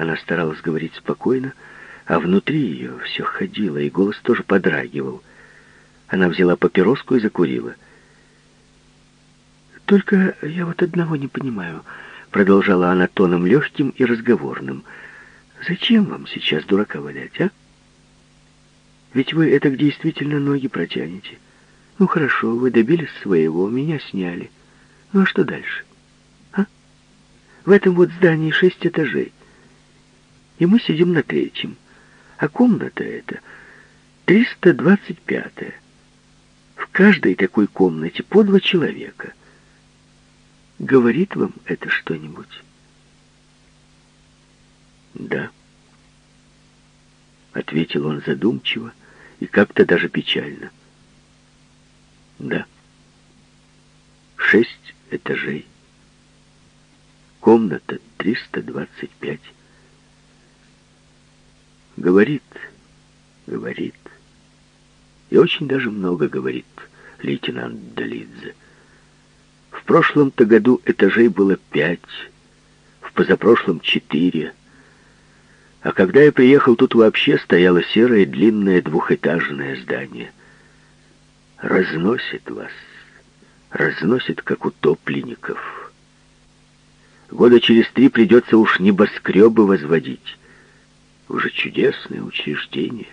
Она старалась говорить спокойно, а внутри ее все ходило, и голос тоже подрагивал. Она взяла папироску и закурила. «Только я вот одного не понимаю», — продолжала она тоном легким и разговорным. «Зачем вам сейчас дурака валять, а? Ведь вы это действительно ноги протянете. Ну хорошо, вы добились своего, меня сняли. Ну а что дальше? А? В этом вот здании шесть этажей. И мы сидим на третьем. А комната эта 325-я. В каждой такой комнате по два человека. Говорит вам это что-нибудь? Да. Ответил он задумчиво и как-то даже печально. Да. Шесть этажей. Комната 325. Говорит, говорит. И очень даже много говорит лейтенант Долидзе. В прошлом-то году этажей было пять, в позапрошлом четыре. А когда я приехал, тут вообще стояло серое длинное двухэтажное здание. Разносит вас, разносит, как утопленников. Года через три придется уж небоскребы возводить. Уже чудесное учреждение.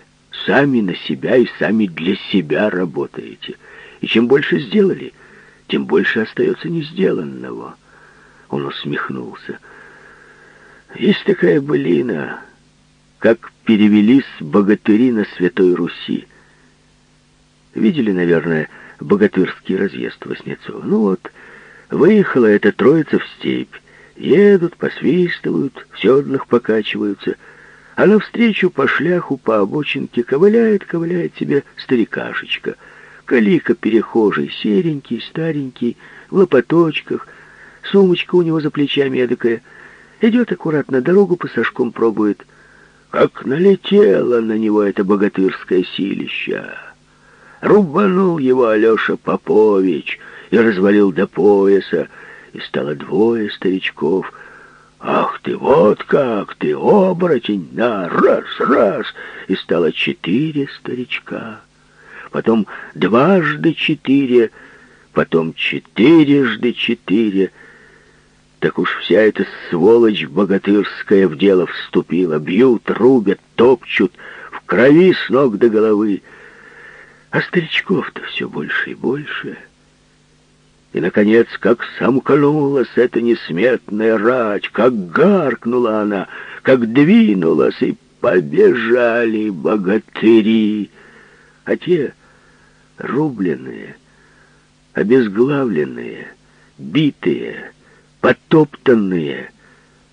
Сами на себя и сами для себя работаете. И чем больше сделали, тем больше остается несделанного. Он усмехнулся. Есть такая былина, как перевелись богатыри на Святой Руси. Видели, наверное, богатырский разъезд Васнецова? Ну вот, выехала эта троица в степь. Едут, посвистывают, в седлах покачиваются — а навстречу по шляху, по обочинке ковыляет, ковыляет себе старикашечка. Калика перехожий, серенький, старенький, в лопаточках, сумочка у него за плечами эдакая. Идет аккуратно, дорогу по сошком пробует. Как налетело на него это богатырское силища. Рубанул его Алеша Попович и развалил до пояса, и стало двое старичков — «Ах ты, вот как ты, оборотень! На, раз, раз!» И стало четыре старичка. Потом дважды четыре, потом четырежды четыре. Так уж вся эта сволочь богатырская в дело вступила. Бьют, рубят, топчут, в крови с ног до головы. А старичков-то все больше и больше — и, наконец, как сомкнулась эта несметная рать, как гаркнула она, как двинулась, и побежали богатыри. А те рубленные, обезглавленные, битые, потоптанные,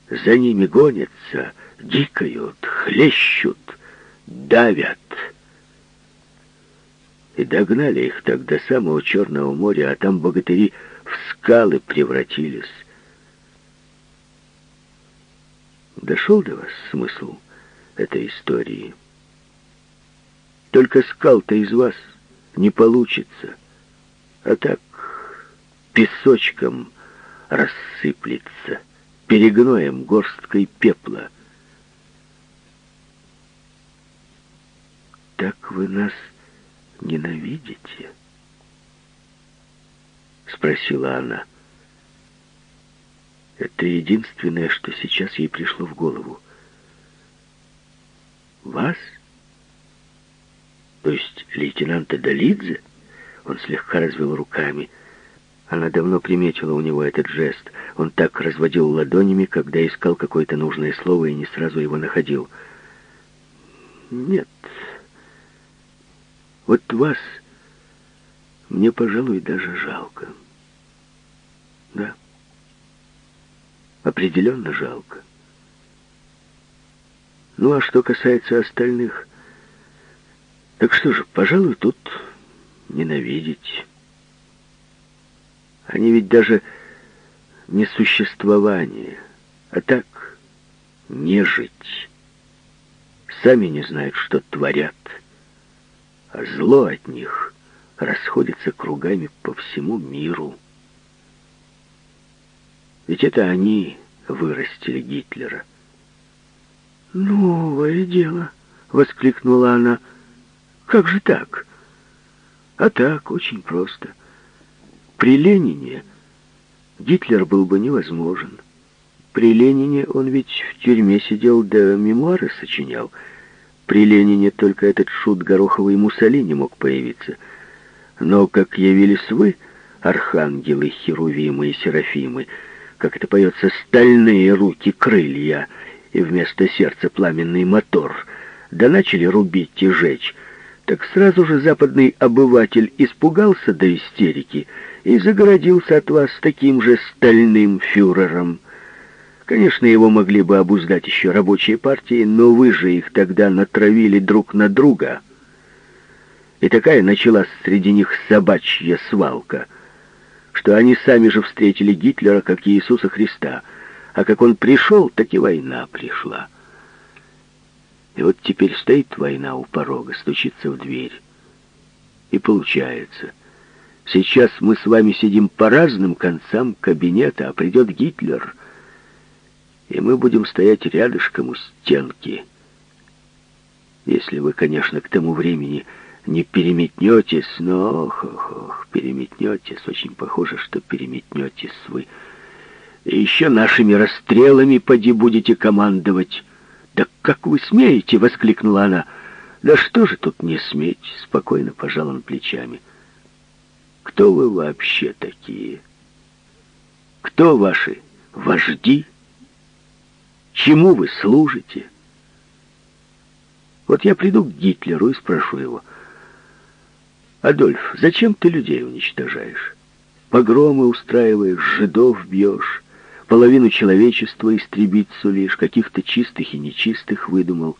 за ними гонятся, дикают, хлещут, давят — и догнали их так до самого Черного моря, а там богатыри в скалы превратились. Дошел до вас смысл этой истории? Только скал-то из вас не получится, а так песочком рассыплется, перегноем горсткой пепла. Так вы нас ненавидите?» Спросила она. Это единственное, что сейчас ей пришло в голову. «Вас? То есть лейтенанта Долидзе?» Он слегка развел руками. Она давно приметила у него этот жест. Он так разводил ладонями, когда искал какое-то нужное слово и не сразу его находил. «Нет, вот вас мне, пожалуй, даже жалко. Да, определенно жалко. Ну, а что касается остальных, так что же, пожалуй, тут ненавидеть. Они ведь даже не существование, а так не жить. Сами не знают, что творят зло от них расходится кругами по всему миру. Ведь это они вырастили Гитлера. «Новое дело!» — воскликнула она. «Как же так?» «А так, очень просто. При Ленине Гитлер был бы невозможен. При Ленине он ведь в тюрьме сидел, да мемуары сочинял. При Ленине только этот шут Гороховый Муссолини мог появиться. Но, как явились вы, архангелы, херувимы и серафимы, как это поется, стальные руки, крылья, и вместо сердца пламенный мотор, да начали рубить и жечь, так сразу же западный обыватель испугался до истерики и загородился от вас таким же стальным фюрером. Конечно, его могли бы обуздать еще рабочие партии, но вы же их тогда натравили друг на друга. И такая началась среди них собачья свалка, что они сами же встретили Гитлера как Иисуса Христа, а как он пришел, так и война пришла. И вот теперь стоит война у порога, стучится в дверь. И получается, сейчас мы с вами сидим по разным концам кабинета, а придет Гитлер, и мы будем стоять рядышком у стенки. Если вы, конечно, к тому времени не переметнетесь, но, ох, ох, ох, переметнетесь, очень похоже, что переметнетесь вы. И еще нашими расстрелами поди будете командовать. «Да как вы смеете?» — воскликнула она. «Да что же тут не сметь?» — спокойно пожал он плечами. «Кто вы вообще такие? Кто ваши вожди? Чему вы служите?» Вот я приду к Гитлеру и спрошу его, «Адольф, зачем ты людей уничтожаешь? Погромы устраиваешь, жидов бьешь, половину человечества истребить сулишь, каких-то чистых и нечистых выдумал.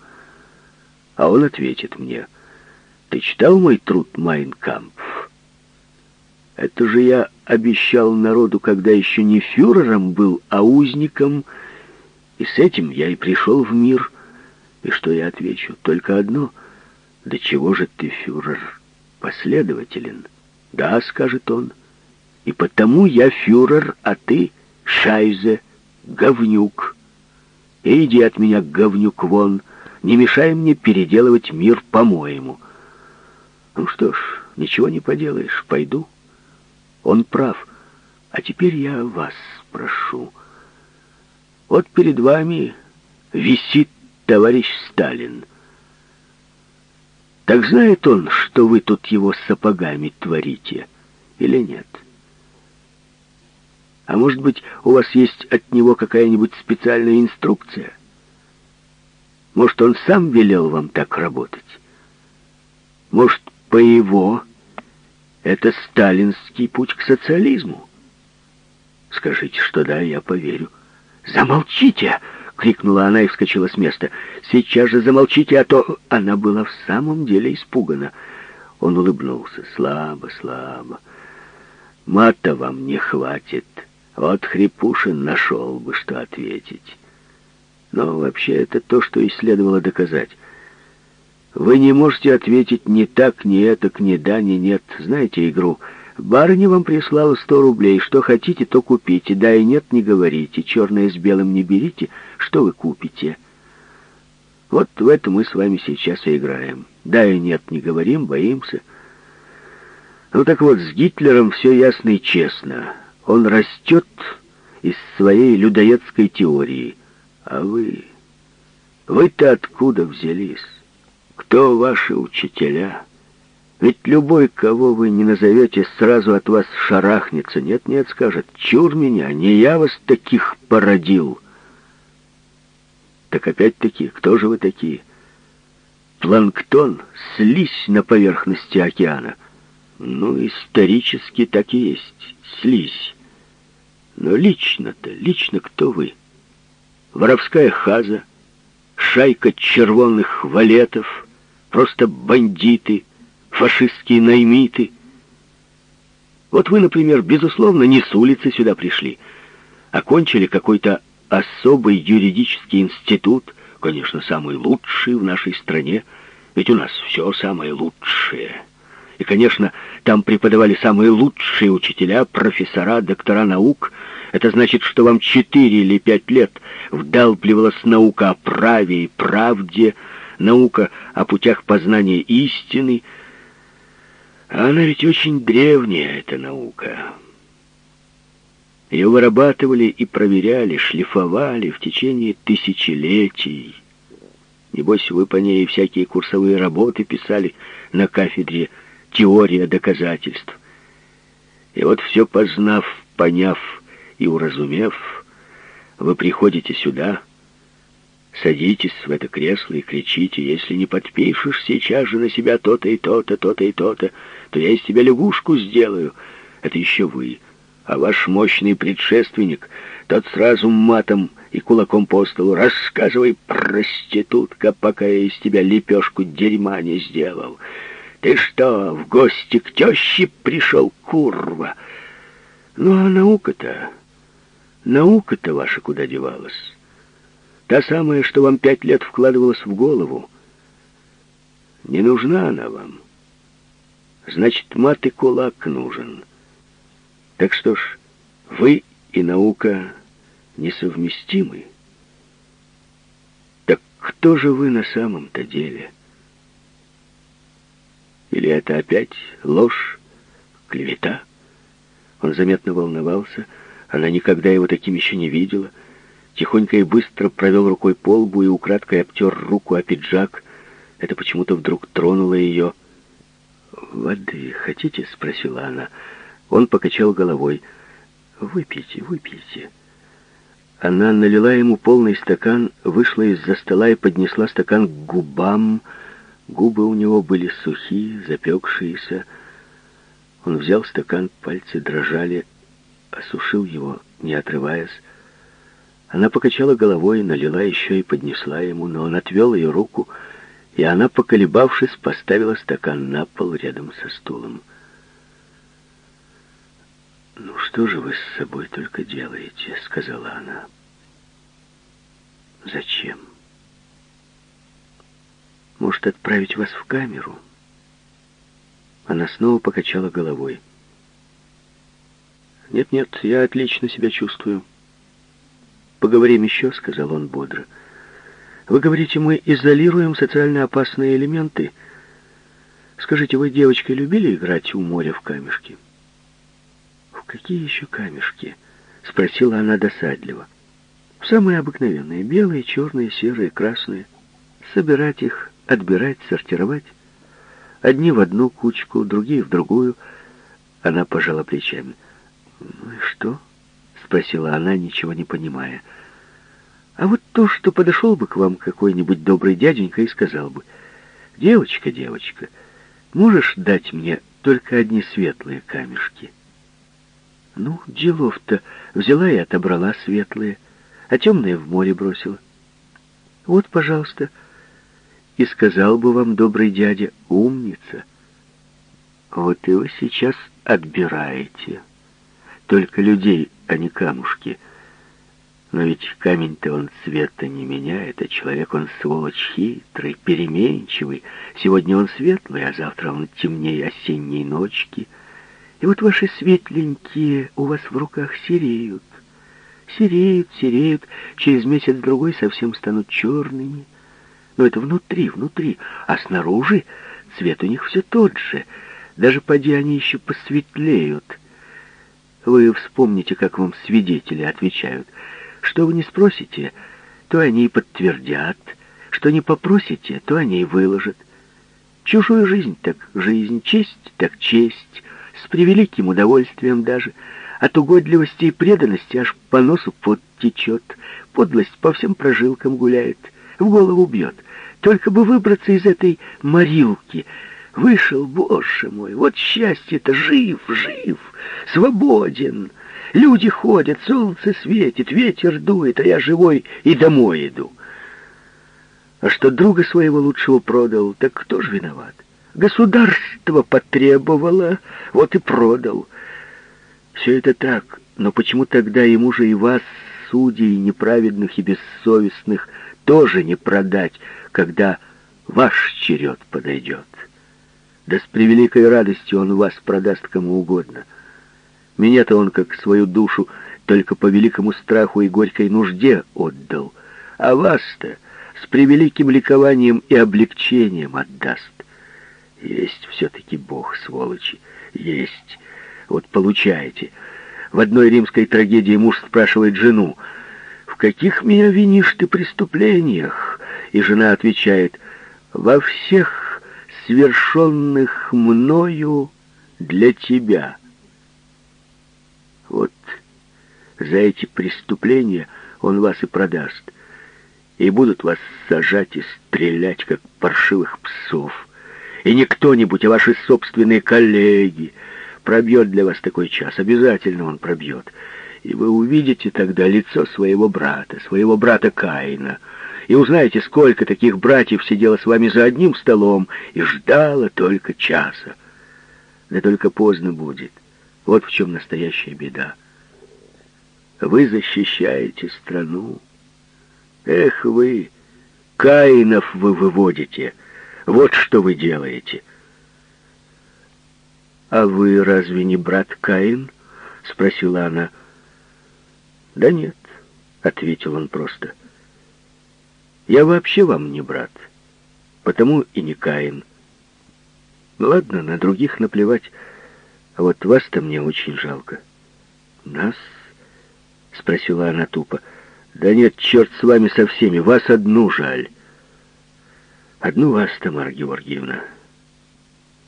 А он ответит мне, ты читал мой труд «Майн Кампф»? Это же я обещал народу, когда еще не фюрером был, а узником, и с этим я и пришел в мир. И что я отвечу? Только одно. Да чего же ты, фюрер, последователен? Да, скажет он, и потому я фюрер, а ты — Шайзе, говнюк. Иди от меня, говнюк, вон. Не мешай мне переделывать мир по-моему. Ну что ж, ничего не поделаешь, пойду. Он прав. А теперь я вас спрошу. Вот перед вами висит товарищ Сталин. Так знает он, что вы тут его сапогами творите, или нет? — а может быть, у вас есть от него какая-нибудь специальная инструкция? Может, он сам велел вам так работать? Может, по его это сталинский путь к социализму? Скажите, что да, я поверю. «Замолчите!» — крикнула она и вскочила с места. «Сейчас же замолчите, а то...» Она была в самом деле испугана. Он улыбнулся. «Слабо, слабо. Мата вам не хватит». Вот Хрипушин нашел бы, что ответить. Но вообще это то, что и следовало доказать. Вы не можете ответить ни так, ни это, ни да, ни нет. Знаете игру? Барыня вам прислала сто рублей. Что хотите, то купите. Да и нет, не говорите. Черное с белым не берите. Что вы купите? Вот в это мы с вами сейчас и играем. Да и нет, не говорим, боимся. Ну так вот, с Гитлером все ясно и честно. Он растет из своей людоедской теории. А вы... Вы-то откуда взялись? Кто ваши учителя? Ведь любой, кого вы не назовете, сразу от вас шарахнется. Нет-нет, скажет, чур меня, не я вас таких породил. Так опять-таки, кто же вы такие? Планктон, слизь на поверхности океана. Ну, исторически так и есть, слизь. Но лично-то, лично кто вы? Воровская хаза, шайка червонных валетов, просто бандиты, фашистские наймиты. Вот вы, например, безусловно, не с улицы сюда пришли, окончили какой-то особый юридический институт, конечно, самый лучший в нашей стране, ведь у нас все самое лучшее. И, конечно, там преподавали самые лучшие учителя, профессора, доктора наук — Это значит, что вам четыре или пять лет вдалбливалась наука о праве и правде, наука о путях познания истины. А она ведь очень древняя, эта наука. Ее вырабатывали и проверяли, шлифовали в течение тысячелетий. Небось, вы по ней всякие курсовые работы писали на кафедре «Теория доказательств». И вот все познав, поняв и уразумев, вы приходите сюда, садитесь в это кресло и кричите, если не подпишешь сейчас же на себя то-то и то-то, то-то и то-то, то я из тебя лягушку сделаю. Это еще вы а ваш мощный предшественник, тот сразу матом и кулаком по столу «Рассказывай, проститутка, пока я из тебя лепешку дерьма не сделал. Ты что, в гости к теще пришел, курва?» «Ну, а наука-то, наука-то ваша куда девалась? Та самая, что вам пять лет вкладывалась в голову. Не нужна она вам. Значит, мат и кулак нужен». Так что ж, вы и наука несовместимы. Так кто же вы на самом-то деле? Или это опять ложь, клевета? Он заметно волновался, она никогда его таким еще не видела. Тихонько и быстро провел рукой по лбу и украдкой обтер руку о пиджак. Это почему-то вдруг тронуло ее. «Воды хотите?» — спросила она. Он покачал головой. «Выпейте, выпейте». Она налила ему полный стакан, вышла из-за стола и поднесла стакан к губам. Губы у него были сухие, запекшиеся. Он взял стакан, пальцы дрожали, осушил его, не отрываясь. Она покачала головой, налила еще и поднесла ему, но он отвел ее руку, и она, поколебавшись, поставила стакан на пол рядом со стулом. «Ну что же вы с собой только делаете?» — сказала она. «Зачем? Может, отправить вас в камеру?» Она снова покачала головой. «Нет-нет, я отлично себя чувствую». «Поговорим еще», — сказал он бодро. «Вы говорите, мы изолируем социально опасные элементы. Скажите, вы, девочкой, любили играть у моря в камешки?» «Какие еще камешки?» — спросила она досадливо. «Самые обыкновенные, белые, черные, серые, красные. Собирать их, отбирать, сортировать. Одни в одну кучку, другие в другую». Она пожала плечами. «Ну и что?» — спросила она, ничего не понимая. «А вот то, что подошел бы к вам какой-нибудь добрый дяденька и сказал бы, «Девочка, девочка, можешь дать мне только одни светлые камешки?» Ну, делов-то взяла и отобрала светлые, а темные в море бросила. Вот, пожалуйста, и сказал бы вам, добрый дядя, умница. Вот вы сейчас отбираете. Только людей, а не камушки. Но ведь камень-то он цвета не меняет, а человек он сволочь хитрый, переменчивый. Сегодня он светлый, а завтра он темнее осенней ночки — и вот ваши светленькие у вас в руках сереют. Сереют, сереют, через месяц-другой совсем станут черными. Но это внутри, внутри, а снаружи цвет у них все тот же. Даже поди они еще посветлеют. Вы вспомните, как вам свидетели отвечают. Что вы не спросите, то они и подтвердят. Что не попросите, то они и выложат. Чужую жизнь так жизнь, честь так честь, с превеликим удовольствием даже. От угодливости и преданности аж по носу пот течет, подлость по всем прожилкам гуляет, в голову бьет. Только бы выбраться из этой морилки. Вышел, боже мой, вот счастье-то, жив, жив, свободен. Люди ходят, солнце светит, ветер дует, а я живой и домой иду. А что друга своего лучшего продал, так кто же виноват? Государство потребовало, вот и продал. Все это так, но почему тогда ему же и вас, судей неправедных и бессовестных, тоже не продать, когда ваш черед подойдет? Да с превеликой радостью он вас продаст кому угодно. Меня-то он, как свою душу, только по великому страху и горькой нужде отдал, а вас-то с превеликим ликованием и облегчением отдаст. Есть все-таки Бог, сволочи, есть. Вот получаете. В одной римской трагедии муж спрашивает жену, «В каких меня винишь ты преступлениях?» И жена отвечает, «Во всех свершенных мною для тебя». Вот за эти преступления он вас и продаст. И будут вас сажать и стрелять, как паршивых псов. И не кто-нибудь, а ваши собственные коллеги пробьет для вас такой час. Обязательно он пробьет. И вы увидите тогда лицо своего брата, своего брата Каина. И узнаете, сколько таких братьев сидело с вами за одним столом и ждало только часа. Да только поздно будет. Вот в чем настоящая беда. Вы защищаете страну. Эх вы, Каинов вы выводите. Вот что вы делаете. «А вы разве не брат Каин?» — спросила она. «Да нет», — ответил он просто. «Я вообще вам не брат, потому и не Каин. Ладно, на других наплевать, а вот вас-то мне очень жалко». «Нас?» — спросила она тупо. «Да нет, черт с вами со всеми, вас одну жаль». «Одну вас, Тамара Георгиевна».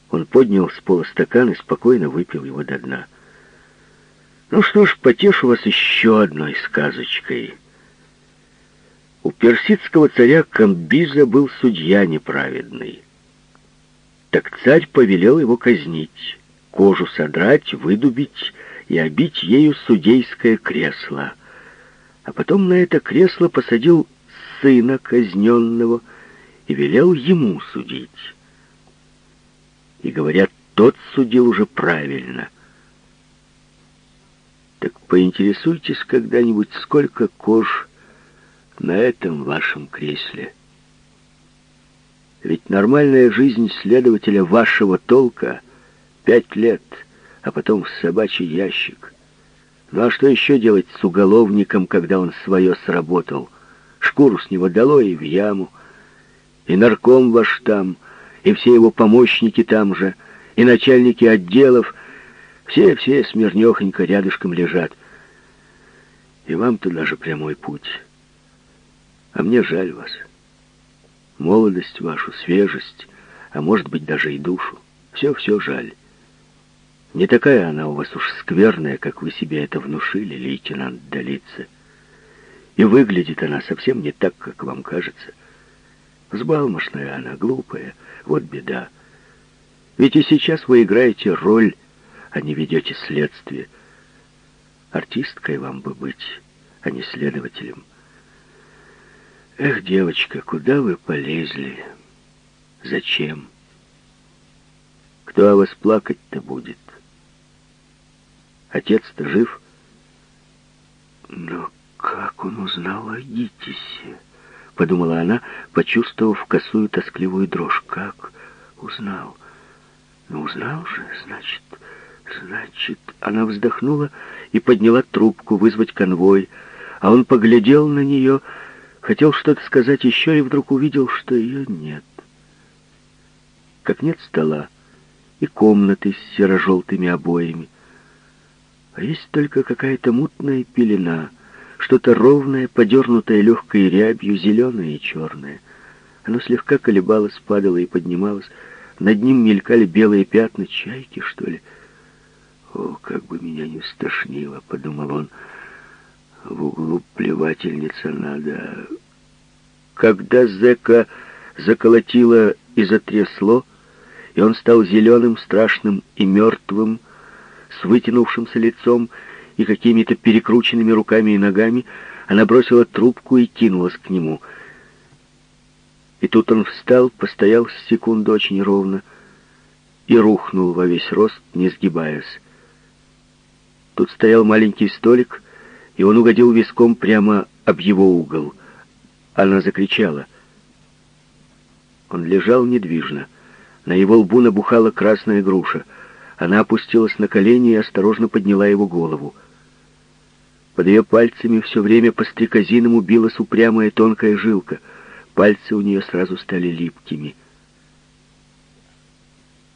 Он поднял с пола стакан и спокойно выпил его до дна. «Ну что ж, потешу вас еще одной сказочкой». У персидского царя Камбиза был судья неправедный. Так царь повелел его казнить, кожу содрать, выдубить и обить ею судейское кресло. А потом на это кресло посадил сына казненного и велел ему судить. И говорят, тот судил уже правильно. Так поинтересуйтесь когда-нибудь, сколько кож на этом вашем кресле. Ведь нормальная жизнь следователя вашего толка — пять лет, а потом в собачий ящик. Ну а что еще делать с уголовником, когда он свое сработал? Шкуру с него дало и в яму. И нарком ваш там — и все его помощники там же, и начальники отделов, все-все смирнехонько рядышком лежат. И вам туда же прямой путь. А мне жаль вас. Молодость вашу, свежесть, а может быть даже и душу. Все-все жаль. Не такая она у вас уж скверная, как вы себе это внушили, лейтенант Долица. И выглядит она совсем не так, как вам кажется. Взбалмошная она, глупая, вот беда. Ведь и сейчас вы играете роль, а не ведете следствие. Артисткой вам бы быть, а не следователем. Эх, девочка, куда вы полезли? Зачем? Кто о вас плакать-то будет? Отец-то жив? Но как он узнал о Гитисе? подумала она, почувствовав косую тоскливую дрожь. Как узнал? Ну, узнал же, значит, значит... Она вздохнула и подняла трубку, вызвать конвой, а он поглядел на нее, хотел что-то сказать еще и вдруг увидел, что ее нет. Как нет стола и комнаты с серо-желтыми обоями, а есть только какая-то мутная пелена — что-то ровное, подернутое легкой рябью, зеленое и черное. Оно слегка колебалось, падало и поднималось. Над ним мелькали белые пятна, чайки, что ли. «О, как бы меня не стошнило!» — подумал он. «В углу плевательница надо...» Когда зэка заколотило и затрясло, и он стал зеленым, страшным и мертвым, с вытянувшимся лицом, и какими-то перекрученными руками и ногами она бросила трубку и кинулась к нему. И тут он встал, постоял секунду очень ровно и рухнул во весь рост, не сгибаясь. Тут стоял маленький столик, и он угодил виском прямо об его угол. Она закричала. Он лежал недвижно. На его лбу набухала красная груша. Она опустилась на колени и осторожно подняла его голову. Под ее пальцами все время по стрекозиному билась упрямая тонкая жилка. Пальцы у нее сразу стали липкими.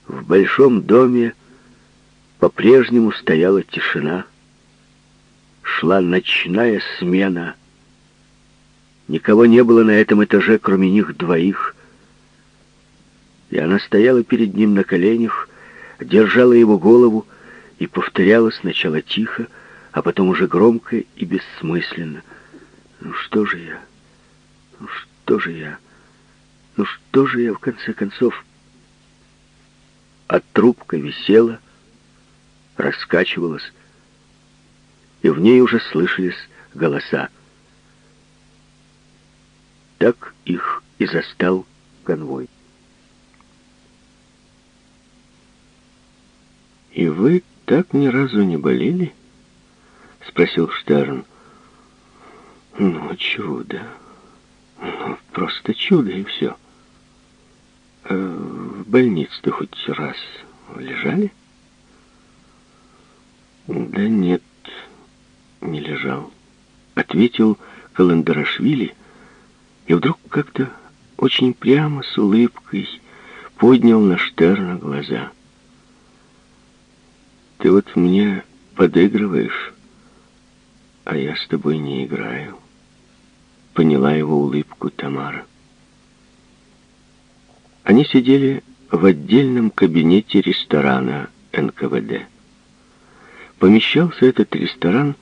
В большом доме по-прежнему стояла тишина. Шла ночная смена. Никого не было на этом этаже, кроме них двоих. И она стояла перед ним на коленях, держала его голову и повторяла сначала тихо, а потом уже громко и бессмысленно. «Ну что же я? Ну что же я? Ну что же я, в конце концов?» А трубка висела, раскачивалась, и в ней уже слышались голоса. Так их и застал конвой. «И вы так ни разу не болели?» — спросил Штерн. «Ну, чудо. Ну, просто чудо, и все. А в больнице-то хоть раз лежали?» «Да нет, не лежал», — ответил Каландарашвили, и вдруг как-то очень прямо с улыбкой поднял на Штерна глаза — ты вот мне подыгрываешь, а я с тобой не играю. Поняла его улыбку Тамара. Они сидели в отдельном кабинете ресторана НКВД. Помещался этот ресторан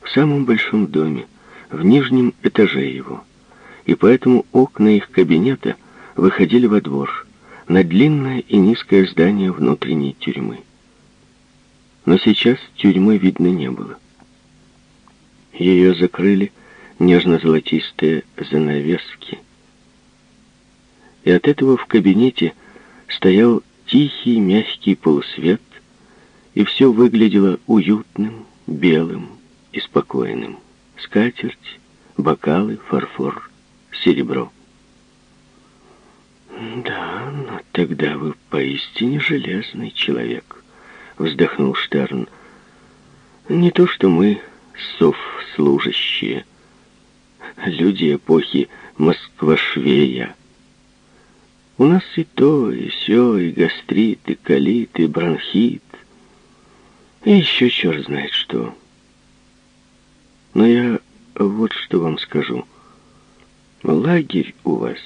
в самом большом доме, в нижнем этаже его, и поэтому окна их кабинета выходили во двор, на длинное и низкое здание внутренней тюрьмы но сейчас тюрьмы видно не было. Ее закрыли нежно-золотистые занавески. И от этого в кабинете стоял тихий, мягкий полусвет, и все выглядело уютным, белым и спокойным. Скатерть, бокалы, фарфор, серебро. «Да, но тогда вы поистине железный человек», вздохнул Штерн. Не то, что мы совслужащие, люди эпохи Москва-Швея. У нас и то, и все, и гастрит, и колит, и бронхит, и еще черт знает что. Но я вот что вам скажу. Лагерь у вас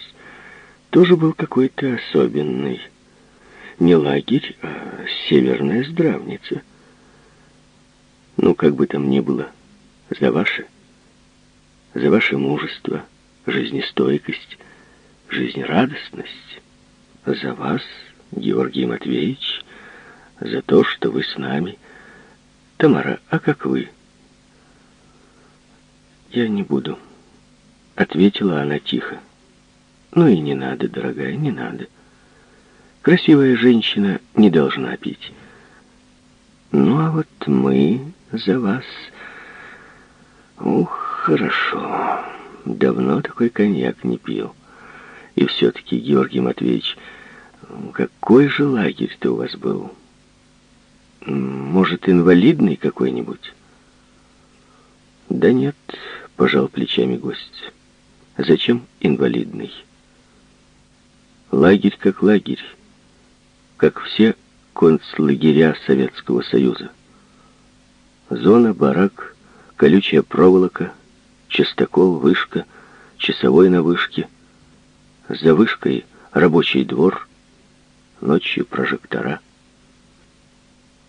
тоже был какой-то особенный не лагерь, а северная здравница. Ну, как бы там ни было, за ваше, за ваше мужество, жизнестойкость, жизнерадостность, за вас, Георгий Матвеевич, за то, что вы с нами. Тамара, а как вы? Я не буду, ответила она тихо. Ну и не надо, дорогая, не надо. Красивая женщина не должна пить. Ну, а вот мы за вас... Ух, хорошо. Давно такой коньяк не пил. И все-таки, Георгий Матвеевич, какой же лагерь-то у вас был? Может, инвалидный какой-нибудь? Да нет, пожал плечами гость. Зачем инвалидный? Лагерь как лагерь как все концлагеря Советского Союза. Зона, барак, колючая проволока, частокол, вышка, часовой на вышке. За вышкой рабочий двор, ночью прожектора.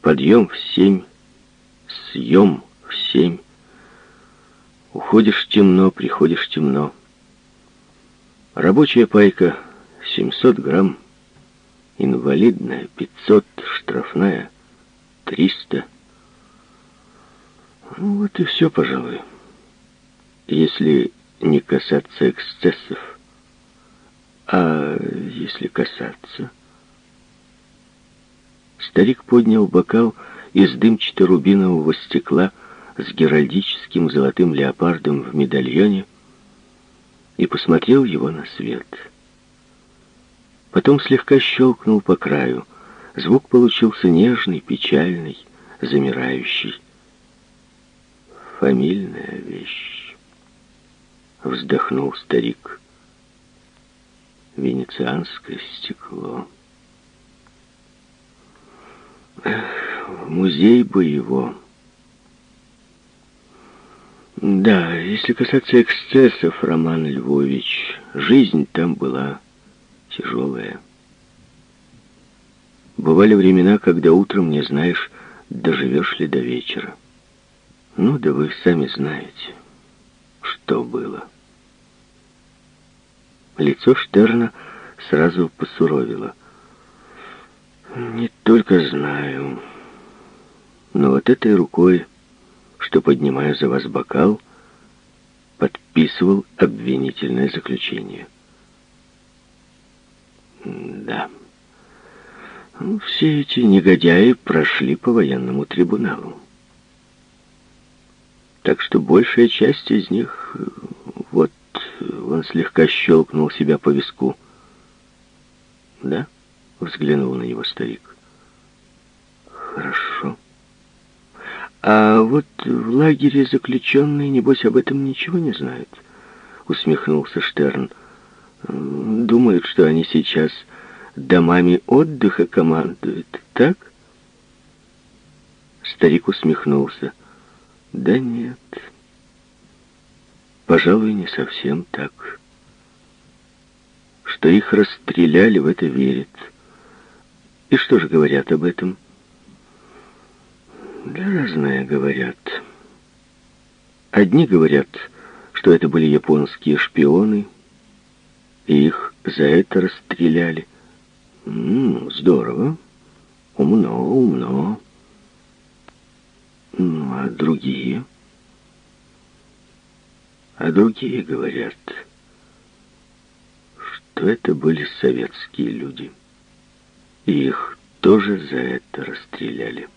Подъем в семь, съем в семь. Уходишь темно, приходишь темно. Рабочая пайка 700 грамм инвалидная 500, штрафная 300. Ну, вот и все, пожалуй. Если не касаться эксцессов. А если касаться... Старик поднял бокал из дымчато-рубинового стекла с геральдическим золотым леопардом в медальоне и посмотрел его на свет — Потом слегка щелкнул по краю. Звук получился нежный, печальный, замирающий. фамильная вещь. Вздохнул старик. Венецианское стекло. Эх, музей бы его. Да, если касаться эксцессов, Роман Львович, жизнь там была тяжелая. Бывали времена, когда утром не знаешь, доживешь ли до вечера. Ну, да вы сами знаете, что было. Лицо Штерна сразу посуровило. Не только знаю, но вот этой рукой, что поднимаю за вас бокал, подписывал обвинительное заключение. Да. Ну, все эти негодяи прошли по военному трибуналу. Так что большая часть из них... Вот, он слегка щелкнул себя по виску. Да? Взглянул на него старик. Хорошо. А вот в лагере заключенные, небось, об этом ничего не знают? Усмехнулся Штерн. Думают, что они сейчас домами отдыха командуют, так? Старик усмехнулся. Да нет, пожалуй, не совсем так. Что их расстреляли, в это верят. И что же говорят об этом? Да разное говорят. Одни говорят, что это были японские шпионы, и их за это расстреляли. М -м, здорово. Умно, умно. Ну, а другие? А другие говорят, что это были советские люди. И их тоже за это расстреляли.